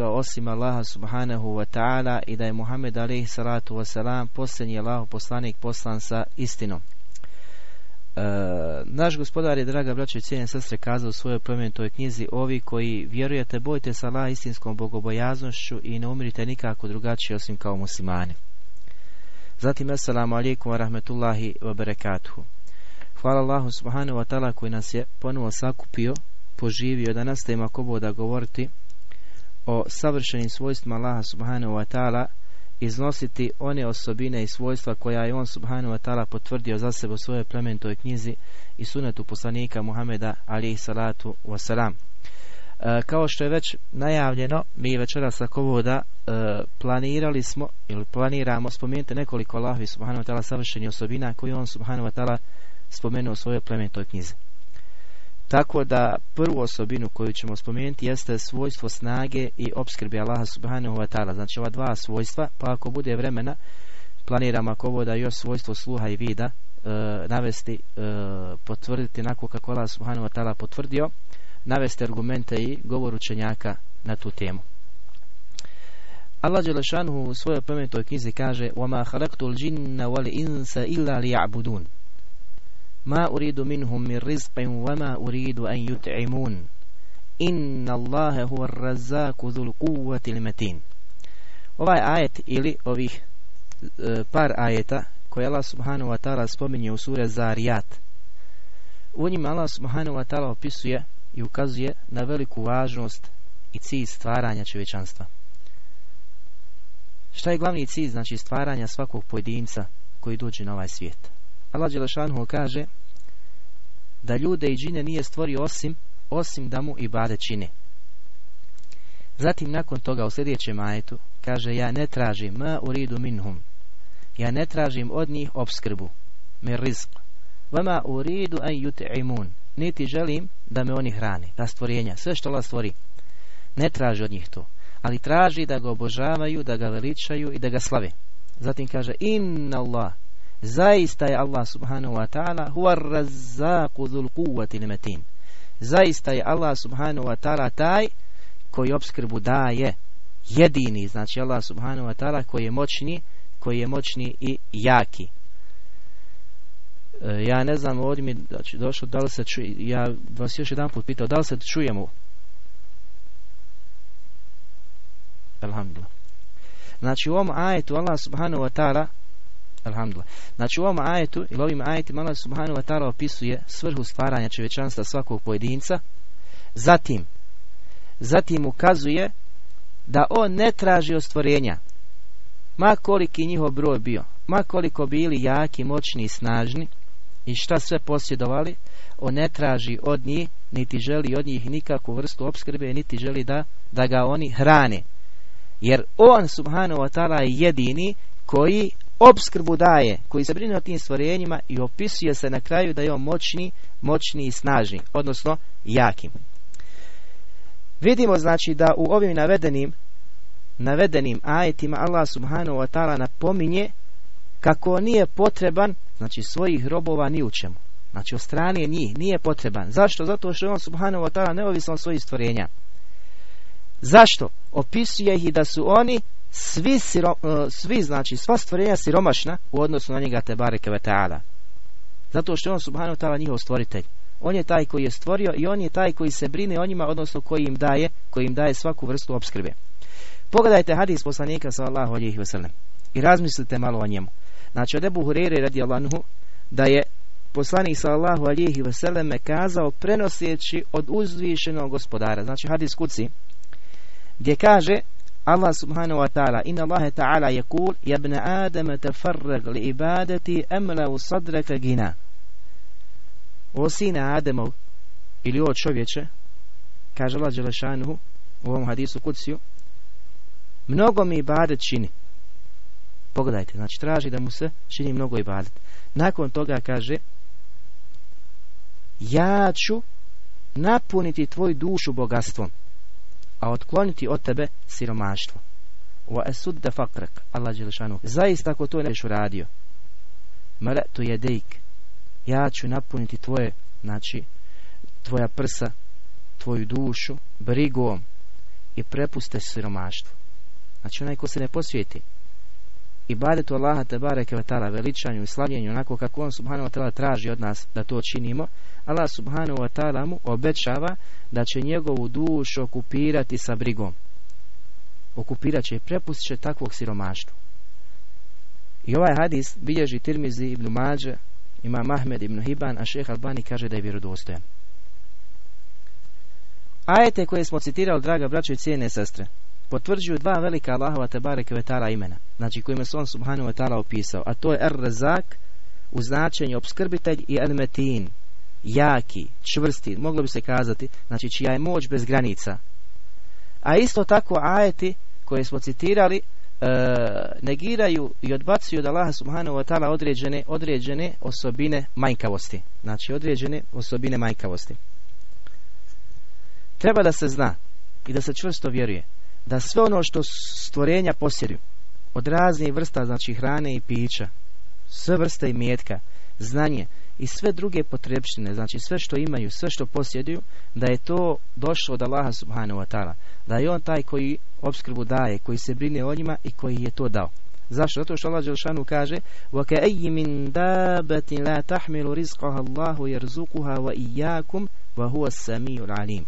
nikoga osim Allaha subhanahu wa ta'ala i da je Muhammed alaihi salatu wa salam posljednji Allah poslanik poslan sa istinom. E, naš gospodar je, draga braćo i cijenje sestre, kazao u svojoj plemenitoj knjizi ovi koji vjerujete, bojite sa Allah istinskom bogobojaznošću i ne umirite nikako drugačije osim kao muslimani. Zatim, assalamu alaikum wa rahmetullahi wa barakatuhu. Hvala Allahu subhanahu wa ta'ala koji nas je ponovo sakupio, poživio da nastavimo ako da govoriti o savršenim svojstvima Allaha subhanahu wa ta'ala iznositi one osobine i svojstva koja je on subhanahu wa ta'ala potvrdio za sebe u svojoj plementoj knjizi i sunetu poslanika Muhameda alihi salatu wasalam. E, kao što je već najavljeno, mi večeras ako da e, planirali smo ili planiramo spomenuti nekoliko Allahovi subhanahu wa ta'ala savršenih osobina koje on subhanahu wa ta'ala spomenuo u svojoj plemenitoj knjizi. Tako da prvu osobinu koju ćemo spomenuti jeste svojstvo snage i opskrbi Allaha subhanahu wa ta'ala. Znači ova dva svojstva, pa ako bude vremena, planiramo ako ovo da još svojstvo sluha i vida e, navesti, e, potvrditi nakon kako Allah subhanahu wa ta'ala potvrdio, navesti argumente i govor učenjaka na tu temu. Allah Đelešanuhu u svojoj plemenitoj knjizi kaže وَمَا خَلَقْتُ الْجِنَّ وَالْإِنسَ إِلَّا لِيَعْبُدُونَ ما أريد منهم من رزق وما أريد أن يطعمون إن الله هو الرزاق ذو القوة المتين Ovaj ajet ili ovih e, par ajeta koje Allah subhanahu wa ta'ala spominje u sure Zarijat u njima Allah subhanahu wa ta'ala opisuje i ukazuje na veliku važnost i cilj stvaranja čovječanstva. Šta je glavni cilj znači stvaranja svakog pojedinca koji dođe na ovaj svijet? Allah Đelešanhu kaže da ljude i džine nije stvorio osim, osim da mu i bade čine. Zatim nakon toga u sljedećem ajetu kaže ja ne tražim ma uridu minhum. Ja ne tražim od njih obskrbu. Mir rizq. Vama uridu an yut'imun. Niti želim da me oni hrane. Ta stvorenja. Sve što Allah stvori. Ne traži od njih to. Ali traži da ga obožavaju, da ga veličaju i da ga slave. Zatim kaže inna Allah Zaista je Allah subhanahu wa ta'ala huwa razzaku dhul kuvati metin. Zaista je Allah subhanahu wa ta'ala taj koji obskrbu daje jedini, znači Allah subhanahu wa ta'ala koji je moćni, koji je moćni i jaki. E, ja ne znam, ovdje mi znači, došlo, da li se čuje, ja vas još jedan put pitao, da li se čujemo? Alhamdulillah. Znači u ovom ajetu Allah subhanahu wa ta'ala Alhamdulillah. Znači u ovom ajetu ili ovim ajetima Allah subhanahu wa ta'ala opisuje svrhu stvaranja čovječanstva svakog pojedinca. Zatim, zatim ukazuje da on ne traži ostvorenja. Ma koliki njihov broj bio, ma koliko bili jaki, moćni i snažni i šta sve posjedovali, on ne traži od njih, niti želi od njih nikakvu vrstu opskrbe, niti želi da, da ga oni hrane. Jer on, subhanahu wa ta'ala, je jedini koji obskrbu daje, koji se brine o tim stvorenjima i opisuje se na kraju da je on moćni, moćni i snažni, odnosno jakim. Vidimo znači da u ovim navedenim navedenim ajetima Allah subhanahu wa ta'ala napominje kako nije potreban znači svojih robova ni u čemu. Znači od strane njih nije potreban. Zašto? Zato što je on subhanahu wa ta'ala neovisan svojih stvorenja. Zašto? Opisuje ih da su oni svi, siro, e, svi znači sva stvorenja siromašna u odnosu na njega te bareke ta'ala. Zato što je on subhanahu ta'ala njihov stvoritelj. On je taj koji je stvorio i on je taj koji se brine o njima, odnosno koji im daje, koji im daje svaku vrstu opskrbe. Pogledajte hadis poslanika sallallahu alejhi ve sellem i razmislite malo o njemu. Znači od Ebu Hurere radijallahu da je poslanik sallallahu alejhi ve sellem kazao prenoseći od uzvišenog gospodara. Znači hadis kuci gdje kaže Allah subhanahu wa ta'ala inna Allah ta'ala yakul ya ibn adam tafarrag li ibadati amla sadraka gina. O sina Ademov ili o čovječe kaže Allah Đelešanuhu u ovom hadisu kuciju mnogo mi ibadet čini. Pogledajte, znači traži da mu se čini mnogo ibadet. Nakon toga kaže ja ću napuniti tvoju dušu bogatstvom a otkloniti od tebe siromaštvo. Wa esudda fakrak, Allah Đelešanu. Zaista ako to neš uradio, to je dejk, ja ću napuniti tvoje, znači, tvoja prsa, tvoju dušu, brigom i prepuste siromaštvu. Znači onaj ko se ne posvijeti i badetu Allaha te bareke veličanju i slavljenju onako kako on subhanahu wa ta'ala traži od nas da to činimo. Allah subhanahu wa ta'ala mu obećava da će njegovu dušu okupirati sa brigom. Okupirat će i prepustit će takvog siromaštva. I ovaj hadis bilježi Tirmizi ibn Mađe ima Mahmed ibn Hiban a šeh Albani kaže da je vjerodostojan. Ajete koje smo citirali, draga braćo i cijene sestre, potvrđuju dva velika Allahova tebare kvetala imena, znači kojima se on subhanahu wa ta'ala opisao, a to je Er-Razak u značenju obskrbitelj i El-Metin, jaki, čvrsti, moglo bi se kazati, znači čija je moć bez granica. A isto tako ajeti koje smo citirali e, negiraju i odbacuju od Allaha subhanahu wa ta'ala određene, određene osobine manjkavosti. Znači određene osobine manjkavosti. Treba da se zna i da se čvrsto vjeruje da sve ono što stvorenja posjeduju od raznih vrsta znači hrane i pića sve vrste i mjetka znanje i sve druge potrebštine znači sve što imaju, sve što posjeduju da je to došlo od Allaha subhanahu wa ta'ala da je on taj koji obskrbu daje koji se brine o njima i koji je to dao Zašto? Zato što Allah Đelšanu kaže وَكَأَيِّ مِن دَابَةٍ لَا تَحْمِلُ رِزْقَهَا اللَّهُ يَرْزُقُهَا وَإِيَّاكُمْ وَهُوَ السَّمِيُّ الْعَلِيمُ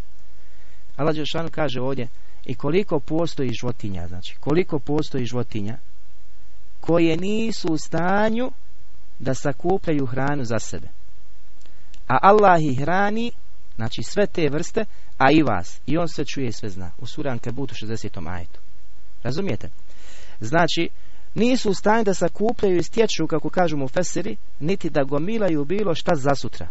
Allah Đelšanu kaže ovdje i koliko postoji životinja, znači koliko postoji životinja koje nisu u stanju da sakupljaju hranu za sebe. A Allah ih hrani, znači sve te vrste, a i vas. I on sve čuje i sve zna. U Suran Kebutu 60. ajetu. Razumijete? Znači, nisu u stanju da sakupljaju i stječu, kako kažu mu Feseri, niti da gomilaju bilo šta za sutra.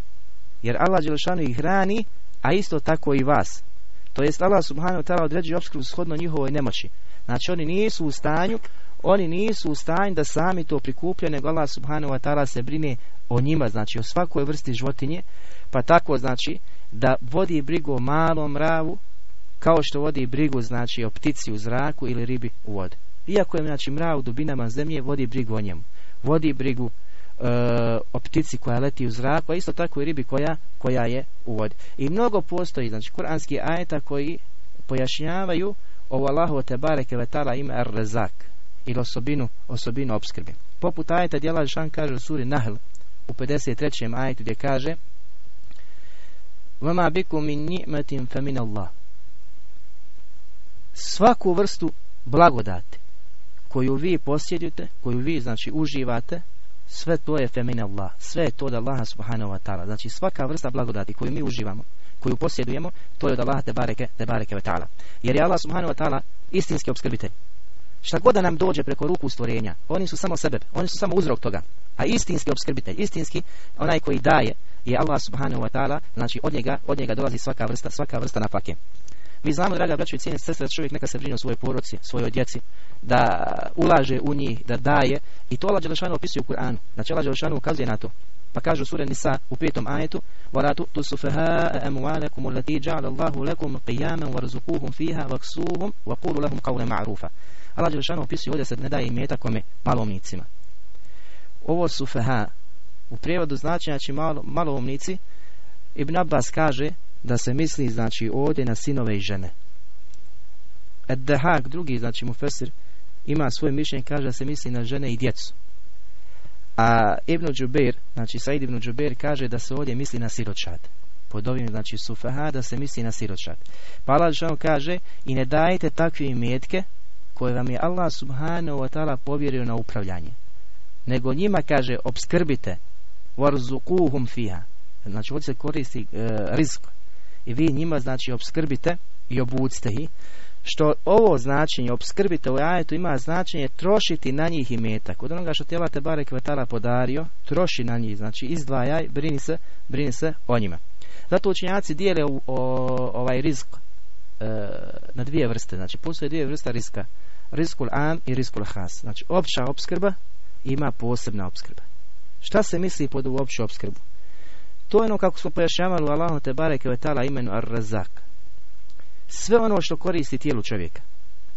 Jer Allah Đelšanu ih hrani, a isto tako i vas. To jest Allah subhanahu ta'ala određuje opskrbu shodno njihovoj nemoći. Znači oni nisu u stanju, oni nisu u stanju da sami to prikupljaju, nego Allah subhanahu wa ta'ala se brine o njima, znači o svakoj vrsti životinje, pa tako znači da vodi brigu o malom mravu, kao što vodi brigu znači o ptici u zraku ili ribi u vodi. Iako je znači mrav u dubinama zemlje, vodi brigu o njemu. Vodi brigu o ptici koja leti u zraku, a isto tako i ribi koja, koja je u vodi. I mnogo postoji, znači, kuranski ajeta koji pojašnjavaju ovo Allahu te bareke vetala ime ar-rezak ili osobinu, osobinu obskrbe. Poput ajeta djela Žan kaže u suri Nahl u 53. ajetu gdje kaže Vama biku min ni'metin fa min Allah. Svaku vrstu blagodati koju vi posjedujete, koju vi znači uživate, sve to je femine Allah. Sve je to od Allaha subhanahu wa ta'ala. Znači svaka vrsta blagodati koju mi uživamo, koju posjedujemo, to je od Allaha te bareke, te bareke wa ta'ala. Jer je Allah subhanahu wa ta'ala istinski obskrbitelj. Šta god da nam dođe preko ruku stvorenja, oni su samo sebe, oni su samo uzrok toga. A istinski obskrbitelj, istinski onaj koji daje je Allah subhanahu wa ta'ala, znači od njega, od njega dolazi svaka vrsta, svaka vrsta napake. Mi znamo, draga braćo i cijene sestre, da čovjek neka se brine o svojoj poroci, svojoj djeci, da ulaže u njih, da daje. I to Allah Đelešanu opisuje u Kur'anu. Znači Allah Đelešanu ukazuje na to. Pa kaže u sura Nisa u petom ajetu وَلَا تُؤْتُ سُفَهَاءَ أَمْوَالَكُمُ الَّتِي جَعَلَ اللَّهُ لَكُمْ قِيَامًا وَرْزُقُوهُمْ فِيهَا وَكْسُوهُمْ وَقُولُ لَهُمْ قَوْلًا مَعْرُوفًا Allah Đelešanu opisuje ovdje se ne daje imeta kome malomnicima. Ovo sufaha u prijevodu znači, znači malo, malomnici Ibn Abbas kaže da se misli znači ovdje na sinove i žene. Ed-Dehak, drugi znači Mufesir, ima svoje mišljenje, kaže da se misli na žene i djecu. A Ibn Đubeir, znači Said Ibn Đubeir kaže da se ovdje misli na siročad. Pod ovim znači sufaha da se misli na siročad. Pa Allah kaže i ne dajte takve imetke koje vam je Allah subhanahu wa ta'ala povjerio na upravljanje. Nego njima kaže obskrbite warzuquhum fiha. Znači ovdje se koristi e, risk i vi njima znači obskrbite i obucite ih što ovo značenje obskrbite u ajetu ima značenje trošiti na njih i metak. Od onoga što tijela te bare kvetala podario, troši na njih, znači izdvajaj, brini se, brini se o njima. Zato učenjaci dijele u, ovaj risk e, na dvije vrste. Znači postoje dvije vrste riska. Riskul am i riskul has. Znači opća opskrba ima posebna opskrba. Šta se misli pod ovu opću opskrbu? To je ono kako smo pojašnjavali u Allahu te bareke ve taala imenu Ar-Razak. Sve ono što koristi tijelu čovjeka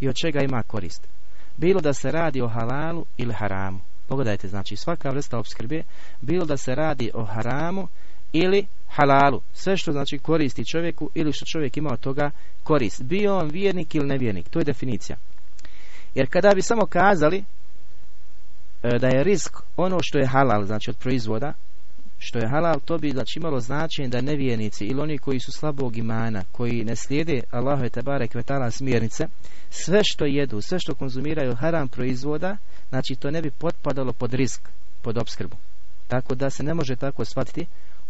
i od čega ima korist. Bilo da se radi o halalu ili haramu. Pogledajte, znači svaka vrsta opskrbe, bilo da se radi o haramu ili halalu, sve što znači koristi čovjeku ili što čovjek ima od toga korist. Bio on vjernik ili nevjernik, to je definicija. Jer kada bi samo kazali e, da je risk ono što je halal, znači od proizvoda, što je halal, to bi znači imalo značenje da nevjernici ili oni koji su slabog imana, koji ne slijede Allahove tabare kvetala smjernice, sve što jedu, sve što konzumiraju haram proizvoda, znači to ne bi potpadalo pod risk, pod opskrbu. Tako da se ne može tako shvatiti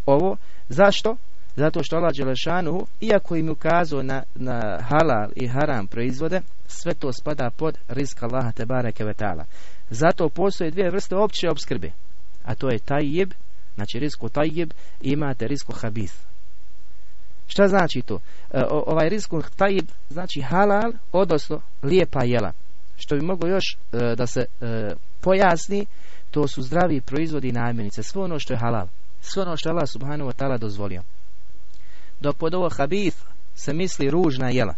ovo. Zašto? Zato što Allah Đelešanu, iako im ukazao na, na halal i haram proizvode, sve to spada pod risk Allaha Tebare Kevetala. Zato postoje dvije vrste opće opskrbe, a to je tajib, znači risko tajib, i imate risko habis. Šta znači to? E, ovaj risko tajib znači halal, odnosno lijepa jela. Što bi moglo još e, da se e, pojasni, to su zdravi proizvodi i namirnice, sve ono što je halal, sve ono što je Allah subhanahu wa ta'ala dozvolio. Dok pod ovo habith se misli ružna jela,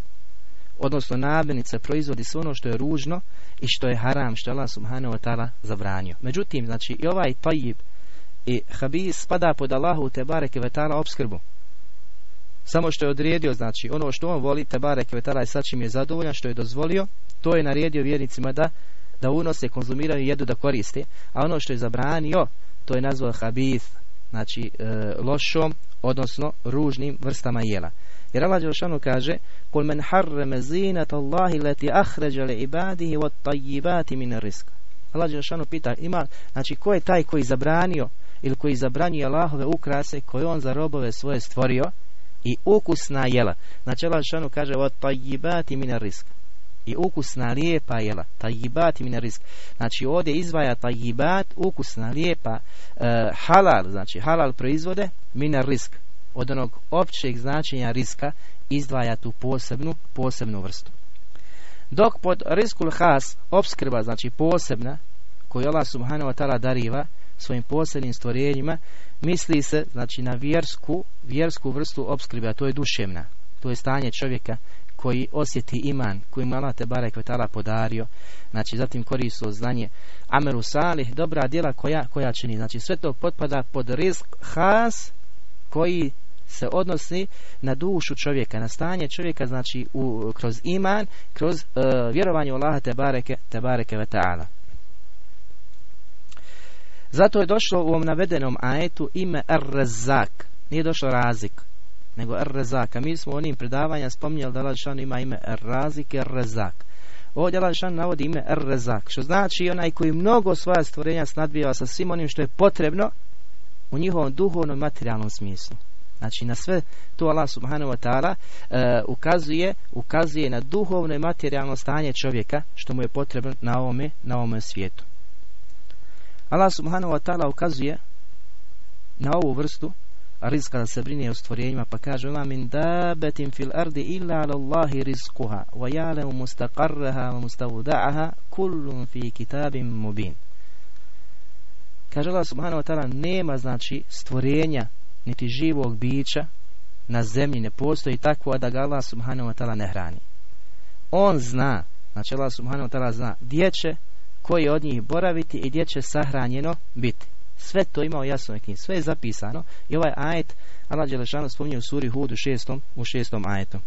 odnosno namirnice proizvodi sve ono što je ružno i što je haram, što je Allah subhanahu wa ta'ala zabranio. Međutim, znači i ovaj tajib i habis spada pod Allahu te bareke ve ta'ala obskrbu. Samo što je odredio, znači ono što on voli, te bareke ve ta'ala i sa čim je zadovoljan, što je dozvolio, to je naredio vjernicima da da unose, konzumiraju, jedu da koriste, a ono što je zabranio, to je nazvao habith, znači e, lošom, odnosno ružnim vrstama jela. Jer Allah Đelšanu kaže Kul men harreme zinat Allahi leti ahređa le ibadihi wat tajibati min riska. Allah Đelšanu pita, ima, znači ko je taj koji zabranio ili koji zabranio Allahove ukrase koje on za robove svoje stvorio i ukusna jela. Znači Allah Đelšanu kaže wat tajibati min riska i ukusna lijepa jela. Tajibat min risk. Znači ovdje izvaja tajibat, ukusna lijepa e, halal, znači halal proizvode min risk. Od onog općeg značenja riska izdvaja tu posebnu, posebnu vrstu. Dok pod riskul has, obskrba, znači posebna, koju Allah subhanahu wa ta'ala dariva svojim posebnim stvorenjima, misli se znači na vjersku, vjersku vrstu opskrbe, a to je duševna. To je stanje čovjeka koji osjeti iman, koji mu Allah te barek podario, znači zatim koristo znanje ameru salih, dobra djela koja, koja čini. Znači sve to potpada pod risk has koji se odnosi na dušu čovjeka, na stanje čovjeka, znači u, kroz iman, kroz uh, vjerovanje u Allaha te bareke, te bareke Zato je došlo u ovom navedenom ajetu ime Ar-Razak. Nije došlo razik nego Ar-Razak. A mi smo u onim predavanja spominjali da Allah ima ime Ar-Razik i Ar-Razak. Ovdje Allah navodi ime Ar-Razak, što znači onaj koji mnogo svoja stvorenja snadbijava sa svim onim što je potrebno u njihovom duhovnom materijalnom smislu. Znači na sve to Allah subhanahu wa ta'ala e, ukazuje, ukazuje na duhovno i materijalno stanje čovjeka što mu je potrebno na ovome, na ovome svijetu. Allah subhanahu wa ta'ala ukazuje na ovu vrstu rizka da se brine o stvorenjima pa kaže ma min dabetin fil ardi illa ala Allahi rizkuha wa ja'lamu mustaqarraha wa mustavda'aha kullun fi kitabim mubin. Kaže Allah subhanahu wa ta'ala nema znači stvorenja niti živog bića na zemlji ne postoji takvo da ga Allah subhanahu wa ta'ala ne hrani. On zna znači Allah subhanahu wa ta'ala zna gdje će koji od njih boraviti i gdje će sahranjeno biti sve to ima u jasnoj knjizi, sve je zapisano i ovaj ajet Allah Đelešanu spominje u suri Hud u šestom, u šestom ajetu.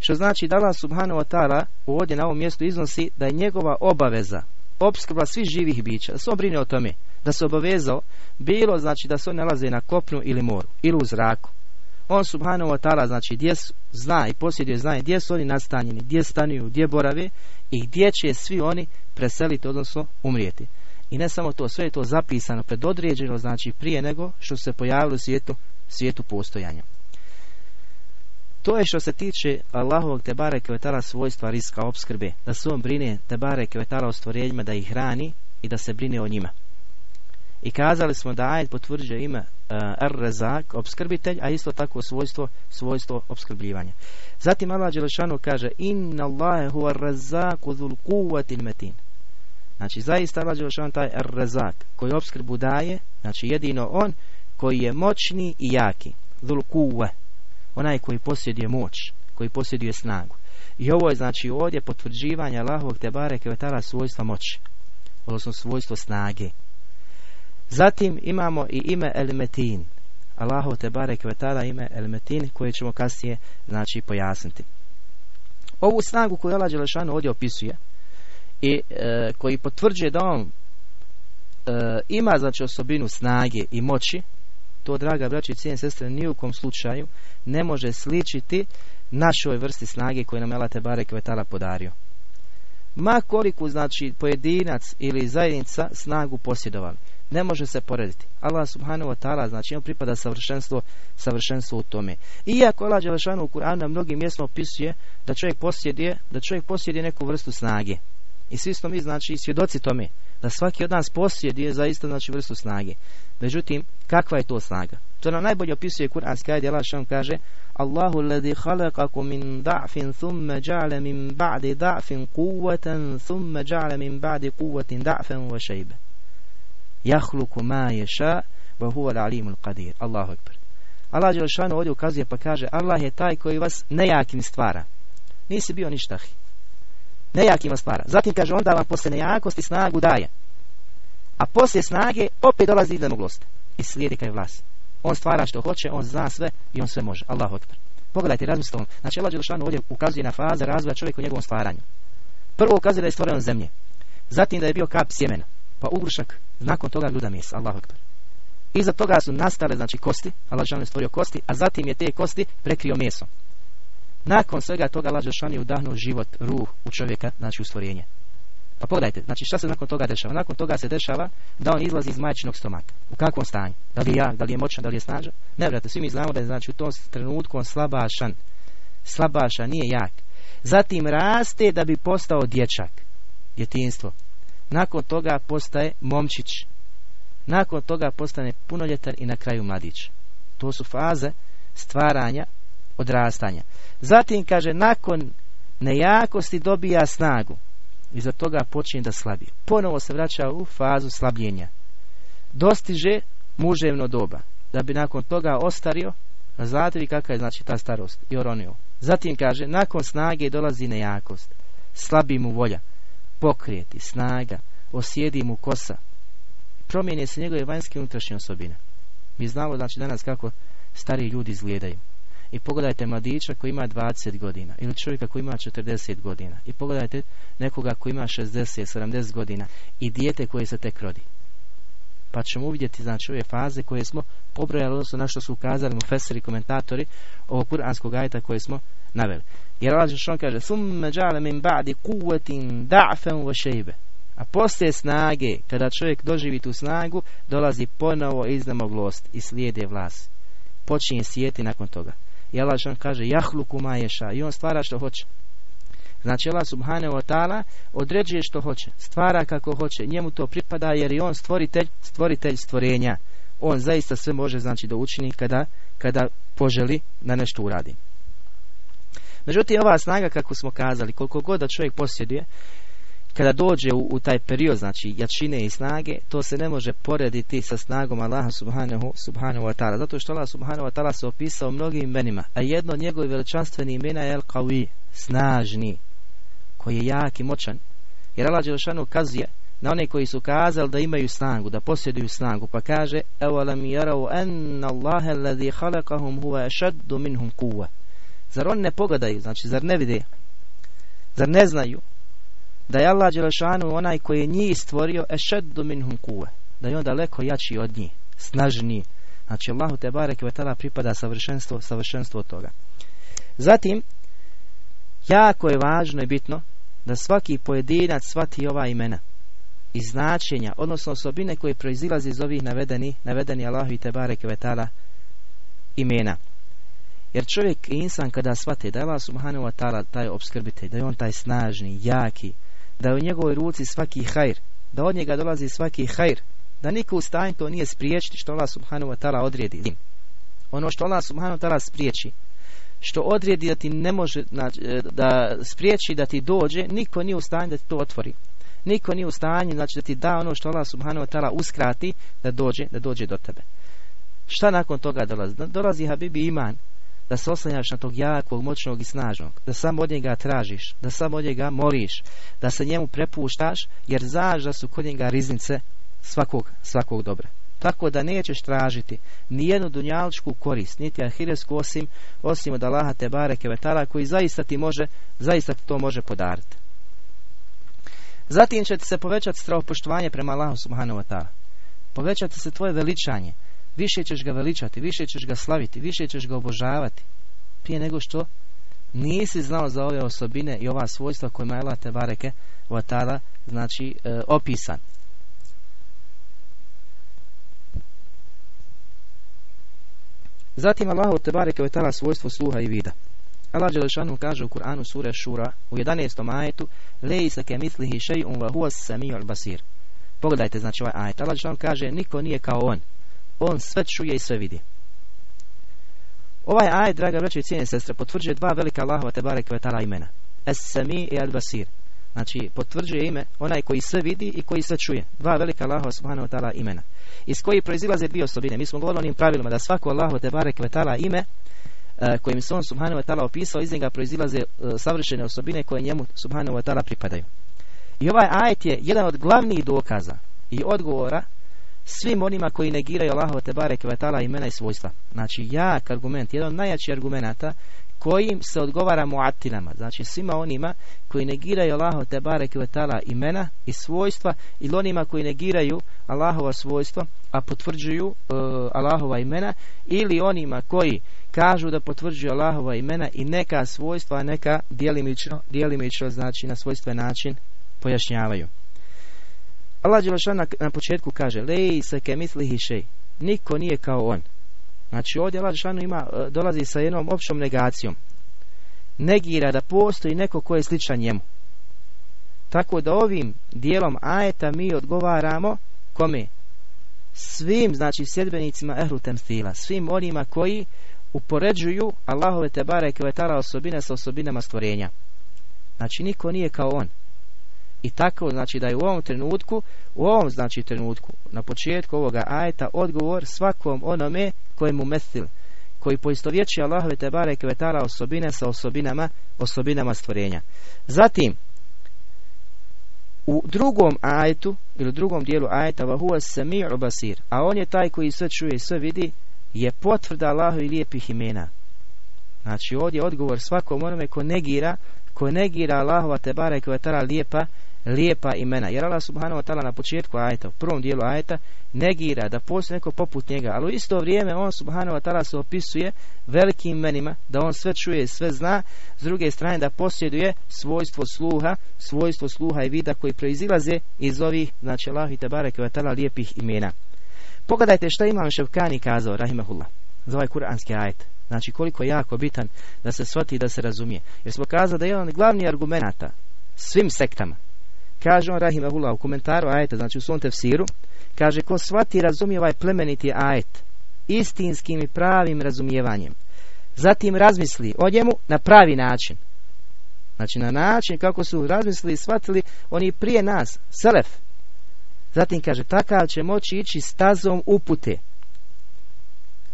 Što znači da Allah subhanahu wa ta'ala ovdje na ovom mjestu iznosi da je njegova obaveza opskrba svih živih bića, da se on brine o tome, da se obavezao bilo znači da se on nalaze na kopnu ili moru ili u zraku. On subhanahu wa ta'ala znači gdje zna i posjeduje zna gdje su oni nastanjeni, gdje stanuju, gdje borave i gdje će svi oni preseliti, odnosno umrijeti. I ne samo to, sve je to zapisano, predodređeno, znači prije nego što se pojavilo u svijetu, svijetu postojanja. To je što se tiče Allahovog Tebare Kvetala svojstva riska opskrbe, da se on brine Tebare Kvetala o stvorenjima, da ih hrani i da se brine o njima. I kazali smo da ajet potvrđuje ime Ar-Razak, opskrbitelj, a isto tako svojstvo, svojstvo opskrbljivanja. Zatim Allah Đelešanu kaže Inna Allahe huwa razaku dhul kuvatil metin. Znači zaista Allah Đelešan taj razak koji opskrbu daje, znači jedino on koji je moćni i jaki. Dhul kuve. Onaj koji posjeduje moć, koji posjeduje snagu. I ovo je znači ovdje potvrđivanje Allahovog Tebare Kvetala svojstva moći, odnosno svojstvo snage. Zatim imamo i ime El Metin, Allahu te barek tada ime El Metin koje ćemo kasnije znači pojasniti. Ovu snagu koju Allah Đelešanu ovdje opisuje i e, koji potvrđuje da on e, ima znači osobinu snage i moći to draga braći i cijene sestre ni u kom slučaju ne može sličiti našoj vrsti snage koju nam Allah te barek vetala podario. Ma koliku znači pojedinac ili zajednica snagu posjedovali ne može se porediti. Allah subhanahu wa ta'ala, znači on pripada savršenstvo, savršenstvo u tome. Iako Allah Đelešanu u Kur'anu na mnogim mjestima opisuje da čovjek posjeduje, da čovjek posjeduje neku vrstu snage. I svi smo mi, znači, svjedoci tome, da svaki od nas posjeduje zaista, znači, vrstu snage. Međutim, kakva je to snaga? To nam najbolje opisuje Kur'anski ajd, Allah što kaže Allahu alladhi khalaqakum min da'fin thumma ja'ala min ba'di da'fin quwwatan thumma ja'ala min ba'di quwwatin da'fan wa shayba. Jahluku ma ješa wa huwa al qadir. Allahu ekber. Allah Đelšanu ovdje ukazuje pa kaže Allah je taj koji vas nejakim stvara. Nisi bio ništa. Nejakim vas stvara. Zatim kaže onda vam posle nejakosti snagu daje. A poslije snage opet dolazi iznemoglost. I slijedi kaj vlas. On stvara što hoće, on zna sve i on sve može. Allahu ekber. Pogledajte, razmislite Znači Allah Đelšanu ovdje ukazuje na faze razvoja čovjeka u njegovom stvaranju. Prvo ukazuje da je stvoren zemlje. Zatim da je bio kap sjemena. Pa ugrušak nakon toga mjesa, Allahu akbar. Iza toga su nastale, znači, kosti, Allah je stvorio kosti, a zatim je te kosti prekrio mesom. Nakon svega toga Allah je udahnuo život, ruh u čovjeka, znači u stvorenje. Pa pogledajte, znači šta se nakon toga dešava? Nakon toga se dešava da on izlazi iz majčinog stomaka. U kakvom stanju? Da li je jak, da li je moćan, da li je snažan? Ne vrate, svi mi znamo da je znači u tom trenutku on slabašan. Slabašan, nije jak. Zatim raste da bi postao dječak. Djetinstvo nakon toga postaje momčić, nakon toga postane punoljetan i na kraju mladić. To su faze stvaranja, odrastanja. Zatim kaže, nakon nejakosti dobija snagu i za toga počinje da slabi. Ponovo se vraća u fazu slabljenja. Dostiže muževno doba, da bi nakon toga ostario, znate vi kakva je znači ta starost i oronio. Zatim kaže, nakon snage dolazi nejakost, slabi mu volja, pokrijeti, snaga, osjedi mu kosa. Promijene se njegove vanjske unutrašnje osobine. Mi znamo znači danas kako stari ljudi izgledaju. I pogledajte mladića koji ima 20 godina ili čovjeka koji ima 40 godina. I pogledajte nekoga koji ima 60, 70 godina i dijete koje se tek rodi. Pa ćemo uvidjeti znači ove faze koje smo pobrojali, odnosno na što su ukazali mu feseri komentatori ovog kuranskog ajta koje smo naveli. Jer Allah što kaže Thumme džale min ba'di kuvetin da'fen wa šejbe. A poslije snage, kada čovjek doživi tu snagu, dolazi ponovo iznemoglost i slijede vlas. Počinje sjeti nakon toga. I Allah što kaže Jahluku maješa i on stvara što hoće. Znači Allah subhanahu wa ta'ala određuje što hoće, stvara kako hoće, njemu to pripada jer je on stvoritelj, stvoritelj stvorenja. On zaista sve može znači da učini kada, kada poželi da nešto uradi. Međutim, ova snaga, kako smo kazali, koliko god da čovjek posjeduje, kada dođe u, u, taj period, znači jačine i snage, to se ne može porediti sa snagom Allaha subhanahu, subhanahu wa ta'ala. Zato što Allah subhanahu wa ta'ala se opisao mnogim imenima, a jedno od njegovih veličanstvenih imena je Al-Qawi, snažni, koji je jak i moćan. Jer Allah Đelšanu ukazuje na one koji su kazali da imaju snagu, da posjeduju snagu, pa kaže أَوَلَمْ يَرَوْا أَنَّ اللَّهَ الَّذِي خَلَقَهُمْ هُوَ أَشَدُّ مِنْهُمْ قُوَّ Zar oni ne pogledaju, znači zar ne vide, zar ne znaju da je Allah Đelešanu onaj koji je njih stvorio ešeddu minhum kuve, da je on daleko jači od njih, snažniji. Znači Allahu te barek i pripada savršenstvo, savršenstvo od toga. Zatim, jako je važno i bitno da svaki pojedinac shvati ova imena i značenja, odnosno osobine koje proizilaze iz ovih navedeni, navedeni Allahu i te barek i imena. Jer čovjek i insan kada shvate da je Allah subhanahu wa ta'ala taj obskrbitelj, da je on taj snažni, jaki, da je u njegovoj ruci svaki hajr, da od njega dolazi svaki hajr, da niko u stanju to nije spriječiti što Allah subhanahu wa ta'ala odredi. Ono što Allah subhanahu wa ta'ala spriječi, što odredi da ti ne može, da spriječi da ti dođe, niko nije u stanju da ti to otvori. Niko nije u stanju znači, da ti da ono što Allah subhanahu wa ta'ala uskrati da dođe, da dođe do tebe. Šta nakon toga dolazi? Dolazi Habibi iman, da se oslanjaš na tog jakog, moćnog i snažnog, da samo od njega tražiš, da samo od njega moriš, da se njemu prepuštaš, jer znaš da su kod njega riznice svakog, svakog dobra. tako da nećeš tražiti nijednu dunjaličku korist, niti ahiresku osim, osim od Allaha te bareke vetala koji zaista ti može, zaista ti to može podariti. Zatim će ti se povećati strahopoštovanje prema Allahu subhanahu wa ta'ala. Povećati se tvoje veličanje. Više ćeš ga veličati, više ćeš ga slaviti, više ćeš ga obožavati. Prije nego što nisi znao za ove osobine i ova svojstva kojima je Allah te bareke wa ta'ala znači e, opisan. Zatim Allahu te bareke ve ta'ala svojstvo sluha i vida. Allah Đelešanu kaže u Kur'anu sure Šura u 11. ajetu Lejsa ke mislihi še'un wa huwa sami'ul basir. Pogledajte znači ovaj ajet. Allah Đelešanu kaže niko nije kao on. On sve čuje i sve vidi. Ovaj ajet, draga braće i cijene sestre, potvrđuje dva velika Allahova te bareke ve ta'ala imena. Es-sami i al-basir. Znači, potvrđuje ime onaj koji sve vidi i koji sve čuje. Dva velika Allahova subhanahu ta'ala imena. Iz koji proizilaze dvije osobine. Mi smo govorili o onim pravilima da svako Allahu te barek ve ta'ala ime e, kojim se on subhanahu ta'ala opisao, iz njega proizilaze e, savršene osobine koje njemu subhanahu ta'ala pripadaju. I ovaj ajet je jedan od glavnih dokaza i odgovora svim onima koji negiraju Allahove te barek ve ta'ala imena i svojstva. Znači jak argument, jedan od najjačih argumenata kojim se odgovara muatilama, znači svima onima koji negiraju Allahov te barek ve ta'ala imena i svojstva ili onima koji negiraju Allahova svojstva, a potvrđuju uh, Allahova imena ili onima koji kažu da potvrđuju Allahova imena i neka svojstva, neka djelimično, djelimično znači na svojstven način pojašnjavaju. Allah na, na početku kaže Lej se ke mislihi šej Niko nije kao on Znači ovdje Allah ima, e, dolazi sa jednom općom negacijom. Negira da postoji neko ko je sličan njemu. Tako da ovim dijelom ajeta mi odgovaramo kome? Svim, znači, sjedbenicima ehlu temstila. Svim onima koji upoređuju Allahove tebare i osobine sa osobinama stvorenja. Znači, niko nije kao on. I tako znači da je u ovom trenutku, u ovom znači trenutku, na početku ovoga ajeta, odgovor svakom onome kojemu mestil, koji poistovječi Allahove te bareke vetala osobine sa osobinama, osobinama stvorenja. Zatim, u drugom ajetu, ili u drugom dijelu ajeta, vahuva sami'u basir, a on je taj koji sve čuje i sve vidi, je potvrda Allahu i lijepih imena. Znači ovdje je odgovor svakom onome ko negira, ko negira Allahova te bareke vetala lijepa lijepa imena. Jer Allah subhanahu wa ta'ala na početku ajeta, u prvom dijelu ajeta, negira da postoji neko poput njega, ali u isto vrijeme on subhanahu wa ta'ala se opisuje velikim imenima, da on sve čuje i sve zna, s druge strane da posjeduje svojstvo sluha, svojstvo sluha i vida koji proizilaze iz ovih, znači Allah i tabareke wa ta'ala lijepih imena. Pogledajte šta imam Ševkani kazao, rahimahullah, za ovaj kuranski ajet. Znači koliko je jako bitan da se shvati i da se razumije. Jer smo kazali da je jedan od glavnih argumenata svim sektama Kaže on Rahimahullah u komentaru ajeta, znači u svom tefsiru, kaže ko shvati razumije ovaj plemeniti ajet istinskim i pravim razumijevanjem. Zatim razmisli o njemu na pravi način. Znači na način kako su razmislili i shvatili oni prije nas, selef. Zatim kaže, takav će moći ići stazom upute,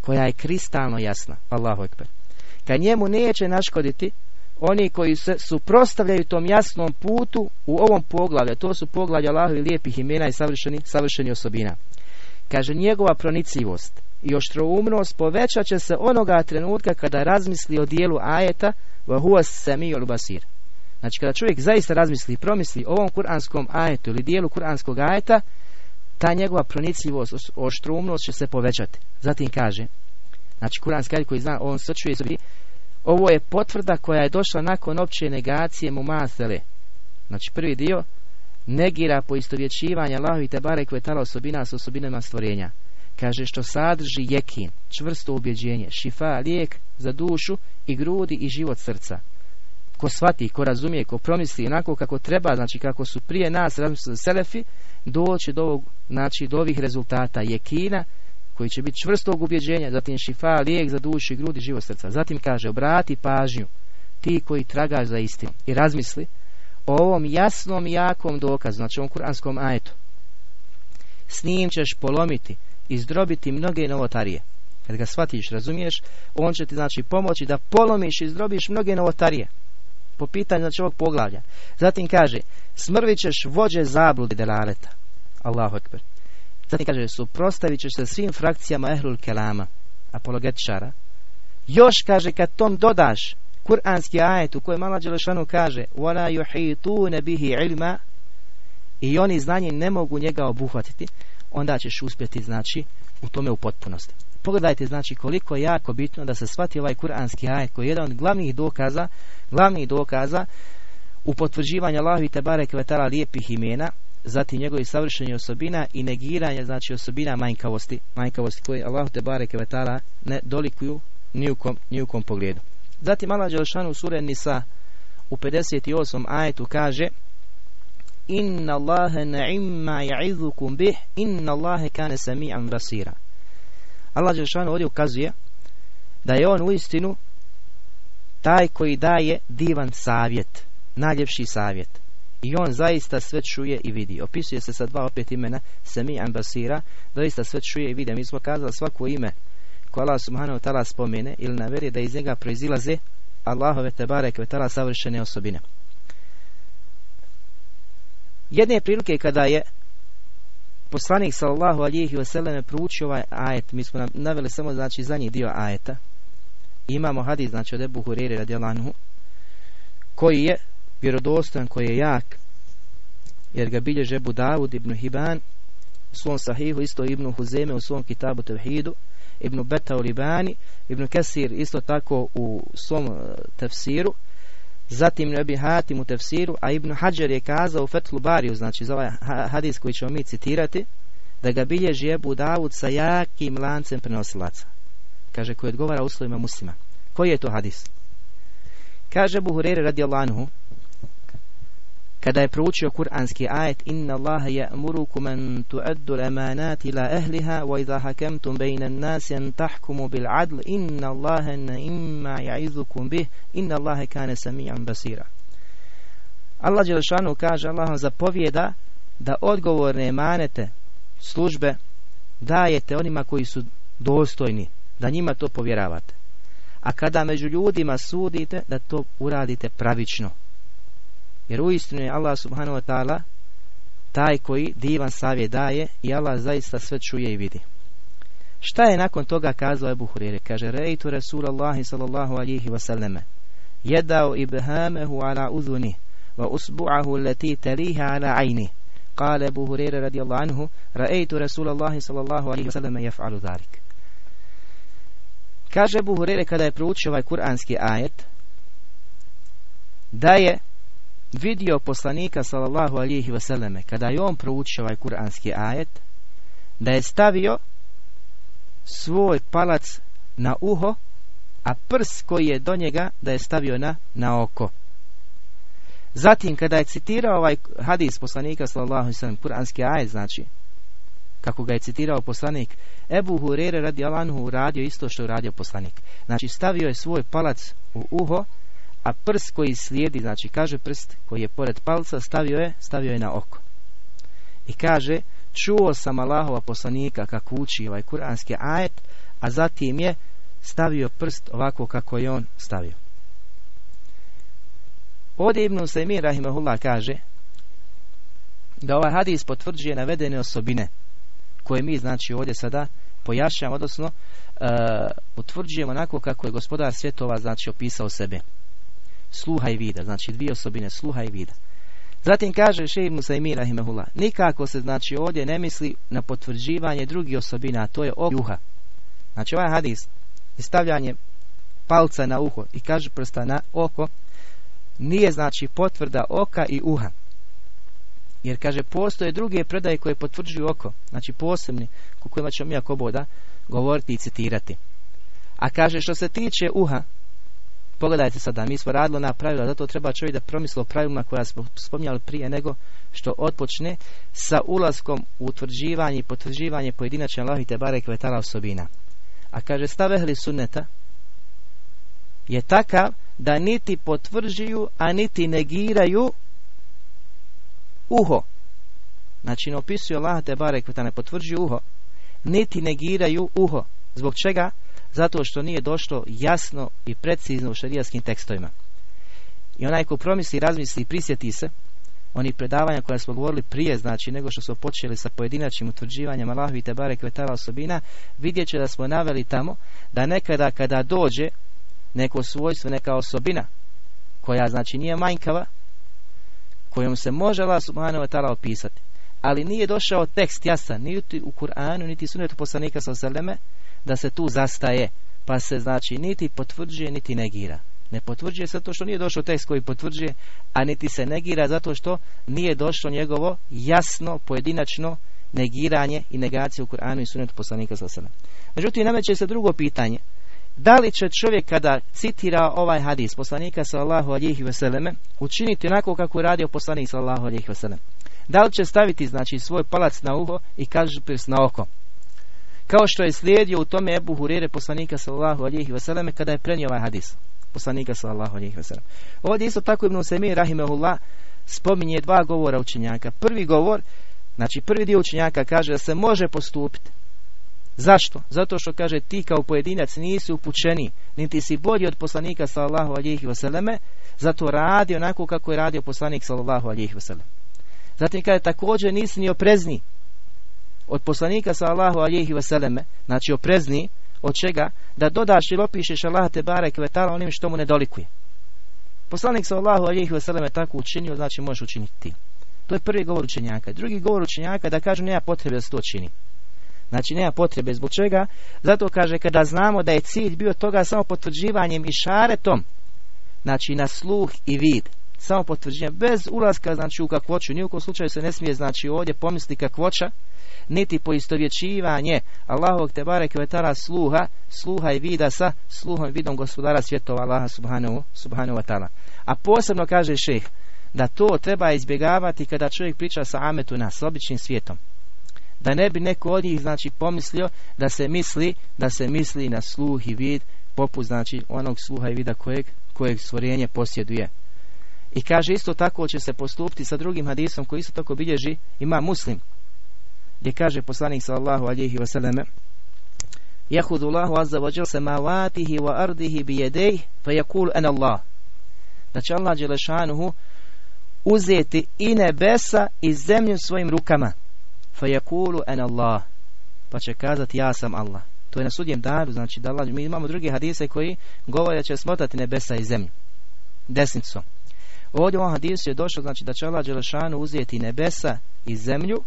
koja je kristalno jasna. Allahu ekber. Kad njemu neće naškoditi oni koji se suprostavljaju tom jasnom putu u ovom poglavlju, to su poglavlja Allahovi lijepih imena i savršeni, savršeni osobina. Kaže, njegova pronicljivost i oštroumnost povećat će se onoga trenutka kada razmisli o dijelu ajeta huwa samiul basir. Znači, kada čovjek zaista razmisli i promisli o ovom kuranskom ajetu ili dijelu kuranskog ajeta, ta njegova pronicljivost, oštroumnost će se povećati. Zatim kaže, znači kuranski ajet koji zna, on srčuje i ovo je potvrda koja je došla nakon opće negacije mumasele. Znači prvi dio negira poistovjećivanja Allahu i Tebare kvetala osobina s osobinama stvorenja. Kaže što sadrži jekin, čvrsto ubjeđenje, šifa, lijek za dušu i grudi i život srca. Ko shvati, ko razumije, ko promisli onako kako treba, znači kako su prije nas razmislili selefi, doći do, ovog, znači, do ovih rezultata jekina koji će biti čvrstog ubjeđenja, zatim šifa, lijek za dušu i grudi život srca. Zatim kaže, obrati pažnju ti koji tragaš za istinu i razmisli o ovom jasnom i jakom dokazu, znači ovom kuranskom ajetu. S njim ćeš polomiti i zdrobiti mnoge novotarije. Kad ga shvatiš, razumiješ, on će ti znači pomoći da polomiš i zdrobiš mnoge novotarije. Po pitanju znači ovog poglavlja. Zatim kaže, smrvit ćeš vođe zabludi delaleta. Allahu ekber Zatim kaže, suprostavit će se svim frakcijama ehlul kelama, apologetičara. Još kaže, kad tom dodaš kuranski ajet u kojem Allah Đelešanu kaže وَلَا يُحِيطُونَ bihi ilma i oni znanje ne mogu njega obuhvatiti, onda ćeš uspjeti, znači, u tome u potpunosti. Pogledajte, znači, koliko je jako bitno da se shvati ovaj kuranski ajet koji je jedan od glavnih dokaza, glavnih dokaza u potvrđivanju Allahovi Tebare Kvetala lijepih imena, zatim njegovih savršenih osobina i negiranja, znači, osobina manjkavosti, manjkavosti koje Allahu Tebare Kvetala ne dolikuju ni u kom pogledu. Zatim Allah Đelšanu u sure Nisa u 58. ajetu kaže Inna Allahe na'imma ja'izukum bih Inna Allahe kane sami'an basira Allah Đelšanu ovdje ukazuje da je on u istinu taj koji daje divan savjet, najljepši savjet. I on zaista sve čuje i vidi. Opisuje se sa dva opet imena Sami'an Basira, doista sve čuje i vidi. Mi smo kazali svako ime ko Allah subhanahu ta'ala spomene ili naveri da iz njega proizilaze Allahove tebare kvetala savršene osobine. Jedne prilike kada je poslanik sallallahu alihi wasallam proučio ovaj ajet, mi smo naveli samo znači zadnji dio ajeta. Imamo hadis znači od Ebu Hurere radijalanhu koji je vjerodostojan, koji je jak jer ga bilježe Ebu Davud ibn Hiban u svom sahihu, isto ibn Huzeme u svom kitabu Tevhidu Ibn Beta u Libani, Ibn Kesir isto tako u svom e, tefsiru, zatim Nebi Hatim u tefsiru, a Ibn Hajar je kazao u Fetlu Bariju, znači za ovaj hadis koji ćemo mi citirati, da ga bilježi Ebu Davud sa jakim lancem prenosilaca. Kaže, koji odgovara uslovima muslima. Koji je to hadis? Kaže Ebu Hurere radijallahu anhu, kada je proučio kuranski ajet inna Allaha ya'murukum an tu'addu al-amanati ila ahliha wa idha hakamtum bayna an-nasi an tahkumu bil 'adl inna Allaha ni'ma ya'izukum bih inna Allaha kana sami'an basira. Allah dželešanu kaže Allah zapovjeda da odgovorne emanete službe dajete onima koji su dostojni da njima to povjeravate. A kada među ljudima sudite da to uradite pravično jer uistinu je Allah subhanahu wa ta'ala taj koji divan savjet daje i Allah zaista sve čuje i vidi. Šta je nakon toga kazao Ebu Hurire? Kaže, rejtu Rasulallahi sallallahu alihi wasallame, jedao ibhamehu ala udhuni, wa usbu'ahu leti taliha ala ajni. Kale Ebu Hurire radijallahu anhu, rejtu Rasulallahi sallallahu alihi wasallame jef'alu dharik. Kaže Ebu Hurire kada je proučio ovaj kuranski ajet, da je vidio poslanika sallallahu alihi vseleme kada je on proučio ovaj kuranski ajet da je stavio svoj palac na uho a prs koji je do njega da je stavio na, na oko. Zatim kada je citirao ovaj hadis poslanika sallallahu alihi vseleme kuranski ajet znači kako ga je citirao poslanik Ebu Hurere radi Alanhu uradio isto što je uradio poslanik. Znači stavio je svoj palac u uho a prst koji slijedi, znači kaže prst koji je pored palca, stavio je, stavio je na oko. I kaže, čuo sam Allahova poslanika kako uči ovaj kuranski ajet, a zatim je stavio prst ovako kako je on stavio. Ovdje Ibn Usaymi Rahimahullah kaže da ovaj hadis potvrđuje navedene osobine koje mi znači ovdje sada pojašnjamo, odnosno uh, utvrđujemo onako kako je gospodar svjetova znači opisao sebe sluha i vida, znači dvije osobine sluha i vida. Zatim kaže Šeib Musaimi rahimehullah, nikako se znači ovdje ne misli na potvrđivanje drugih osobina, a to je oko uha. Znači ovaj hadis i stavljanje palca na uho i kaže prsta na oko nije znači potvrda oka i uha. Jer kaže postoje druge predaje koje potvrđuju oko, znači posebni u kojima ćemo mi ako boda govoriti i citirati. A kaže što se tiče uha, Pogledajte sada, mi smo radili na pravila, zato treba čovjek da promisli o pravilima koja smo spominjali prije nego što otpočne sa ulaskom u utvrđivanje i potvrđivanje pojedinačne Allahi te barek vetala osobina. A kaže stav ehli sunneta je takav da niti potvrđuju, a niti negiraju uho. Znači ne opisuju Allah te barek ne potvrđuju uho, niti negiraju uho. Zbog čega? Zato što nije došlo jasno i precizno u šarijaskim tekstovima. I onaj ko promisli, razmisli i prisjeti se oni predavanja koja smo govorili prije, znači nego što smo počeli sa pojedinačnim utvrđivanjem Allahu i Tebare Kvetala osobina, vidjet će da smo naveli tamo da nekada kada dođe neko svojstvo, neka osobina koja znači nije manjkava, kojom se može Allah subhanahu wa opisati, ali nije došao tekst jasan, niti u Kur'anu, niti sunetu poslanika sa da se tu zastaje, pa se znači niti potvrđuje, niti negira. Ne potvrđuje zato što nije došao tekst koji potvrđuje, a niti se negira zato što nije došlo njegovo jasno, pojedinačno negiranje i negacija u Kur'anu i sunetu poslanika sa. Međutim, nameće se drugo pitanje. Da li će čovjek kada citira ovaj hadis poslanika sallallahu alihi veseleme učiniti onako kako je radio poslanik sallallahu alihi veselem? Da li će staviti znači svoj palac na uho i kaže na oko? Kao što je slijedio u tome Ebu Hurere poslanika sallallahu alihi veseleme kada je prenio ovaj hadis poslanika sallallahu alejhi ve sellem. Ovdje isto tako Ibn Usaymin rahimehullah spominje dva govora učenjaka. Prvi govor, znači prvi dio učenjaka kaže da se može postupiti. Zašto? Zato što kaže ti kao pojedinac nisi upućeni, niti si bolji od poslanika sallallahu alejhi ve selleme, zato radi onako kako je radio poslanik sallallahu alejhi ve sellem. Zatim kaže također nisi ni oprezni od poslanika sallallahu alejhi ve selleme, znači oprezni od čega? Da dodaš ili opišeš Allah te barek vetala onim što mu ne dolikuje. Poslanik sallallahu alejhi ve selleme tako učinio, znači možeš učiniti ti. To je prvi govor učenjaka. Drugi govor učenjaka da kažu nema potrebe da se to čini. Znači nema potrebe. Zbog čega? Zato kaže kada znamo da je cilj bio toga samo potvrđivanjem i šaretom, znači na sluh i vid, samo potvrđivanje, bez ulaska znači u kakvoću, ni u kom slučaju se ne smije znači ovdje pomisli kakvoća, niti poistovjećivanje Allahovog te barek vetara sluha, sluha i vida sa sluhom i vidom gospodara svjetova Allaha subhanahu, subhanahu wa ta'ala. A posebno kaže šeh da to treba izbjegavati kada čovjek priča sa ametu nas, običnim svijetom. Da ne bi neko od njih znači pomislio da se misli da se misli na sluh i vid poput znači onog sluha i vida kojeg, kojeg stvorenje posjeduje. I kaže isto tako će se postupiti sa drugim hadisom koji isto tako bilježi ima muslim gdje kaže poslanik sallallahu alejhi ve selleme Yahudu Allahu azza wa jalla samawatihi wa ardihi bi yadayhi fa yaqul ana Allah. Da će Allah dželešanuhu uzeti i nebesa i zemlju svojim rukama. Fa yaqulu ana Allah. Pa će kazati ja sam Allah. To je na sudjem danu znači da Allah, mi imamo druge hadise koji govore da će smotati nebesa i zemlju. Desnicom. Ovdje u ovom hadisu je došlo znači da će Allah Đelešanu uzeti nebesa i zemlju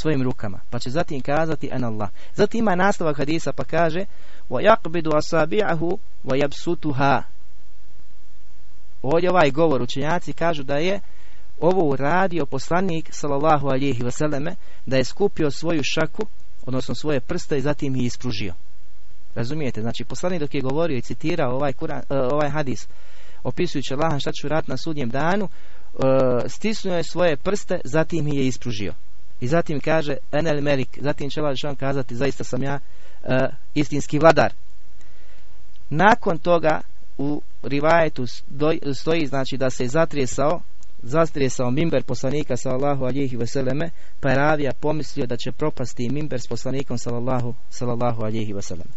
svojim rukama. Pa će zatim kazati an Allah. Zatim ima nastavak hadisa pa kaže asabi'ahu wa yabsutuha. Ovdje ovaj govor učenjaci kažu da je ovo uradio poslanik sallallahu alihi wasallame da je skupio svoju šaku odnosno svoje prste i zatim ih ispružio. Razumijete? Znači poslanik dok je govorio i citirao ovaj, kuran, uh, ovaj hadis opisujući Allaha šta ću rat na sudnjem danu uh, stisnuo je svoje prste zatim ih je ispružio. I zatim kaže Enel Melik, zatim će Allah kazati zaista sam ja e, istinski vladar. Nakon toga u rivajetu stoji znači da se zatrijesao zastrijesao mimber poslanika sallallahu alihi veseleme pa je ravija pomislio da će propasti mimber s poslanikom sallallahu, sallallahu alihi veseleme.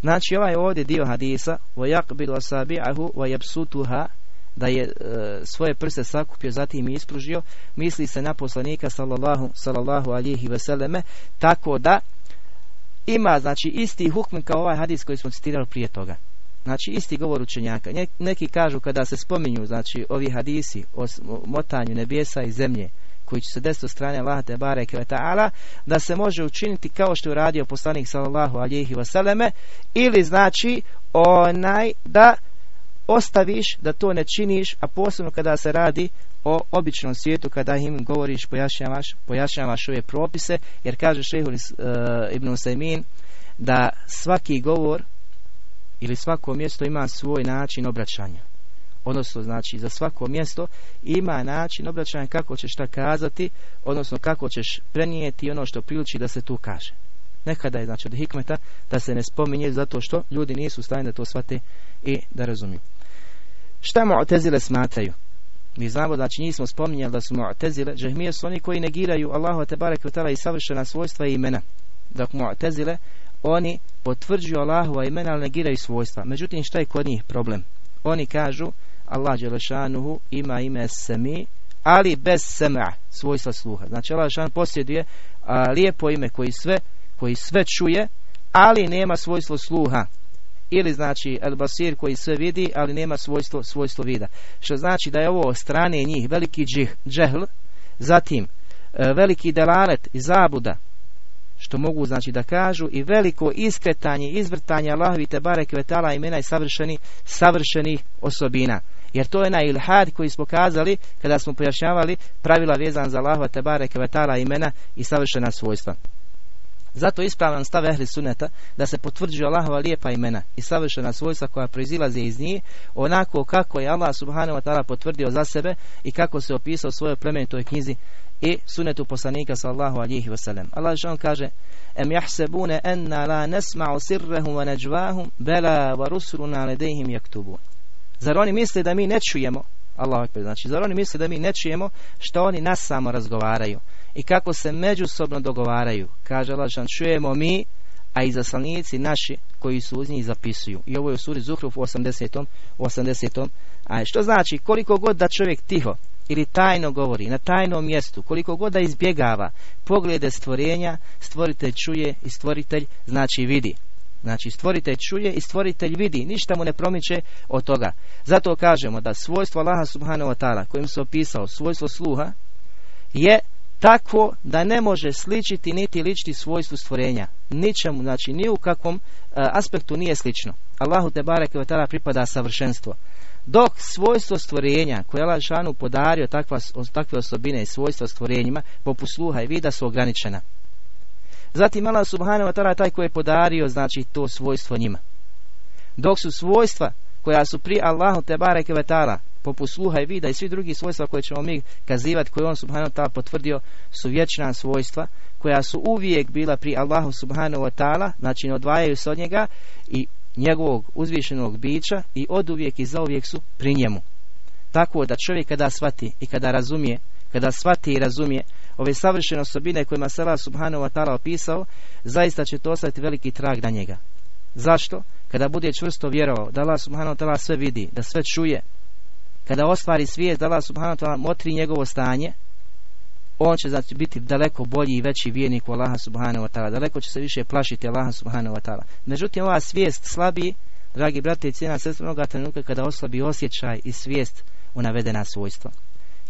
Znači ovaj ovdje dio hadisa وَيَقْبِلُ أَسَابِعَهُ وَيَبْسُتُهَا da je e, svoje prste sakupio, zatim i ispružio, misli se na poslanika sallallahu, sallallahu alihi veseleme, tako da ima znači isti hukm kao ovaj hadis koji smo citirali prije toga. Znači isti govor učenjaka. Neki kažu kada se spominju znači ovi hadisi o motanju nebesa i zemlje koji će se desiti od strane Allaha te ta'ala da se može učiniti kao što je uradio poslanik sallallahu alihi wasallam ili znači onaj da ostaviš da to ne činiš, a posebno kada se radi o običnom svijetu, kada im govoriš, pojašnjavaš, pojašnjavaš ove propise, jer kaže šehul uh, Ibn Usaymin da svaki govor ili svako mjesto ima svoj način obraćanja. Odnosno, znači, za svako mjesto ima način obraćanja kako ćeš šta kazati, odnosno kako ćeš prenijeti ono što priliči da se tu kaže. Nekada je, znači, od hikmeta da se ne spominje zato što ljudi nisu u da to shvate i da razumiju. Šta Mu'tezile smatraju? Mi znamo, znači njih smo spominjali da su Mu'tezile, džahmije su oni koji negiraju Allahu te barek i savršena svojstva i imena. Dok Mu'tezile, oni potvrđuju Allahova imena, ali negiraju svojstva. Međutim, šta je kod njih problem? Oni kažu, Allah Đelešanuhu ima ime Semi, ali bez sema, svojstva sluha. Znači Allah Žešanu posjeduje lijepo ime koji sve, koji sve čuje, ali nema svojstvo sluha ili znači El Basir koji sve vidi, ali nema svojstvo, svojstvo vida. Što znači da je ovo strane njih veliki džih, džehl, zatim e, veliki delalet i zabuda, što mogu znači da kažu i veliko iskretanje, izvrtanje Allahovi te barek vetala imena i savršeni, savršenih osobina. Jer to je na ilhad koji smo kazali kada smo pojašnjavali pravila vezan za Allahova te barek vetala imena i savršena svojstva. Zato ispravan stav ehli suneta da se potvrđuje Allahova lijepa imena i savršena svojstva koja proizilaze iz njih onako kako je Allah subhanahu wa ta'ala potvrdio za sebe i kako se opisao u svojoj plemenitoj knjizi i sunetu poslanika sallahu alihi wasallam. Allah što kaže Em jahsebune enna la nesma'u sirrehum wa neđvahum bela wa rusuluna ledejhim jaktubun. Zar oni misle da mi ne čujemo Allah znači zar oni misle da mi ne čujemo što oni nas samo razgovaraju i kako se međusobno dogovaraju. Kaže Allah čujemo mi, a i zaslanici naši koji su uz njih zapisuju. I ovo je u suri Zuhruf u 80. 80. A što znači koliko god da čovjek tiho ili tajno govori na tajnom mjestu, koliko god da izbjegava poglede stvorenja, stvoritelj čuje i stvoritelj znači vidi. Znači stvoritelj čuje i stvoritelj vidi, ništa mu ne promiče od toga. Zato kažemo da svojstvo Allaha subhanahu wa ta'ala kojim se opisao svojstvo sluha je takvo da ne može sličiti niti ličiti svojstvu stvorenja. Ničemu, znači ni u kakvom e, aspektu nije slično. Allahu te bareke ve pripada savršenstvo. Dok svojstvo stvorenja koje je Allah šanu podario takva, takve osobine i svojstva stvorenjima poput sluha i vida su ograničena. Zatim Allah subhanahu wa ta'ala taj koji je podario znači to svojstvo njima. Dok su svojstva koja su pri Allahu te bareke ve poput sluha i vida i svi drugi svojstva koje ćemo mi kazivati, koje on subhanahu wa ta'ala potvrdio, su vječna svojstva koja su uvijek bila pri Allahu subhanahu wa ta'ala, znači ne odvajaju se od njega i njegovog uzvišenog bića i od uvijek i zauvijek su pri njemu. Tako da čovjek kada shvati i kada razumije, kada shvati i razumije ove savršene osobine kojima se Allah subhanahu wa ta'ala opisao, zaista će to ostati veliki trag na njega. Zašto? Kada bude čvrsto vjerovao da Allah subhanahu wa ta'ala sve vidi, da sve čuje, kada ostvari svijest da Allah subhanahu wa ta'ala motri njegovo stanje, on će znači biti daleko bolji i veći vjernik u Allaha subhanahu wa ta'ala. Daleko će se više plašiti Allaha subhanahu wa ta'ala. Međutim, ova svijest slabi, dragi brate i cijena sestra, mnoga trenutka kada oslabi osjećaj i svijest u navedena svojstva.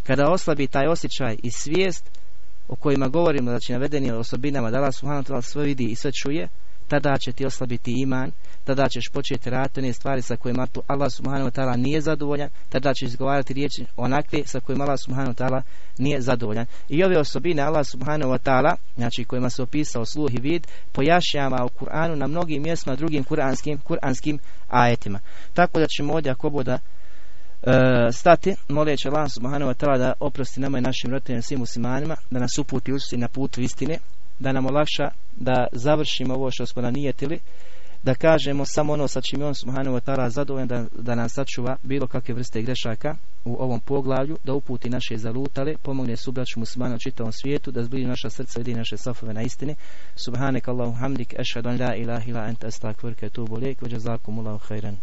Kada oslabi taj osjećaj i svijest o kojima govorimo, znači navedeni osobinama, da Allah subhanahu sve vidi i sve čuje, tada će ti oslabiti iman, tada ćeš početi raditi one stvari sa kojima Allah subhanahu wa ta'ala nije zadovoljan, tada ćeš izgovarati riječi onakve sa kojima Allah subhanahu wa ta'ala nije zadovoljan. I ove osobine Allah subhanahu wa ta'ala, znači kojima se opisao sluh i vid, pojašnjava u Kur'anu na mnogim mjestima drugim kuranskim, kuranskim ajetima. Tako da ćemo ovdje ako boda e, stati, molit će Allah subhanahu wa ta'ala da oprosti nama i našim roditeljima svim muslimanima, da nas uputi usi na putu istine, da nam olakša da završimo ovo što smo nanijetili, da kažemo samo ono sa čim je on subhanahu wa ta'ala zadovoljan da, da nam sačuva bilo kakve vrste grešaka u ovom poglavlju, da uputi naše zalutale, pomogne subraću muslimana u čitavom svijetu, da zbili naša srca, vidi naše safove na istini. Subhanak Allahu hamdik, ešhadu an la ilaha ila anta astakvirke tu lijek, veđa zakumullahu khairan.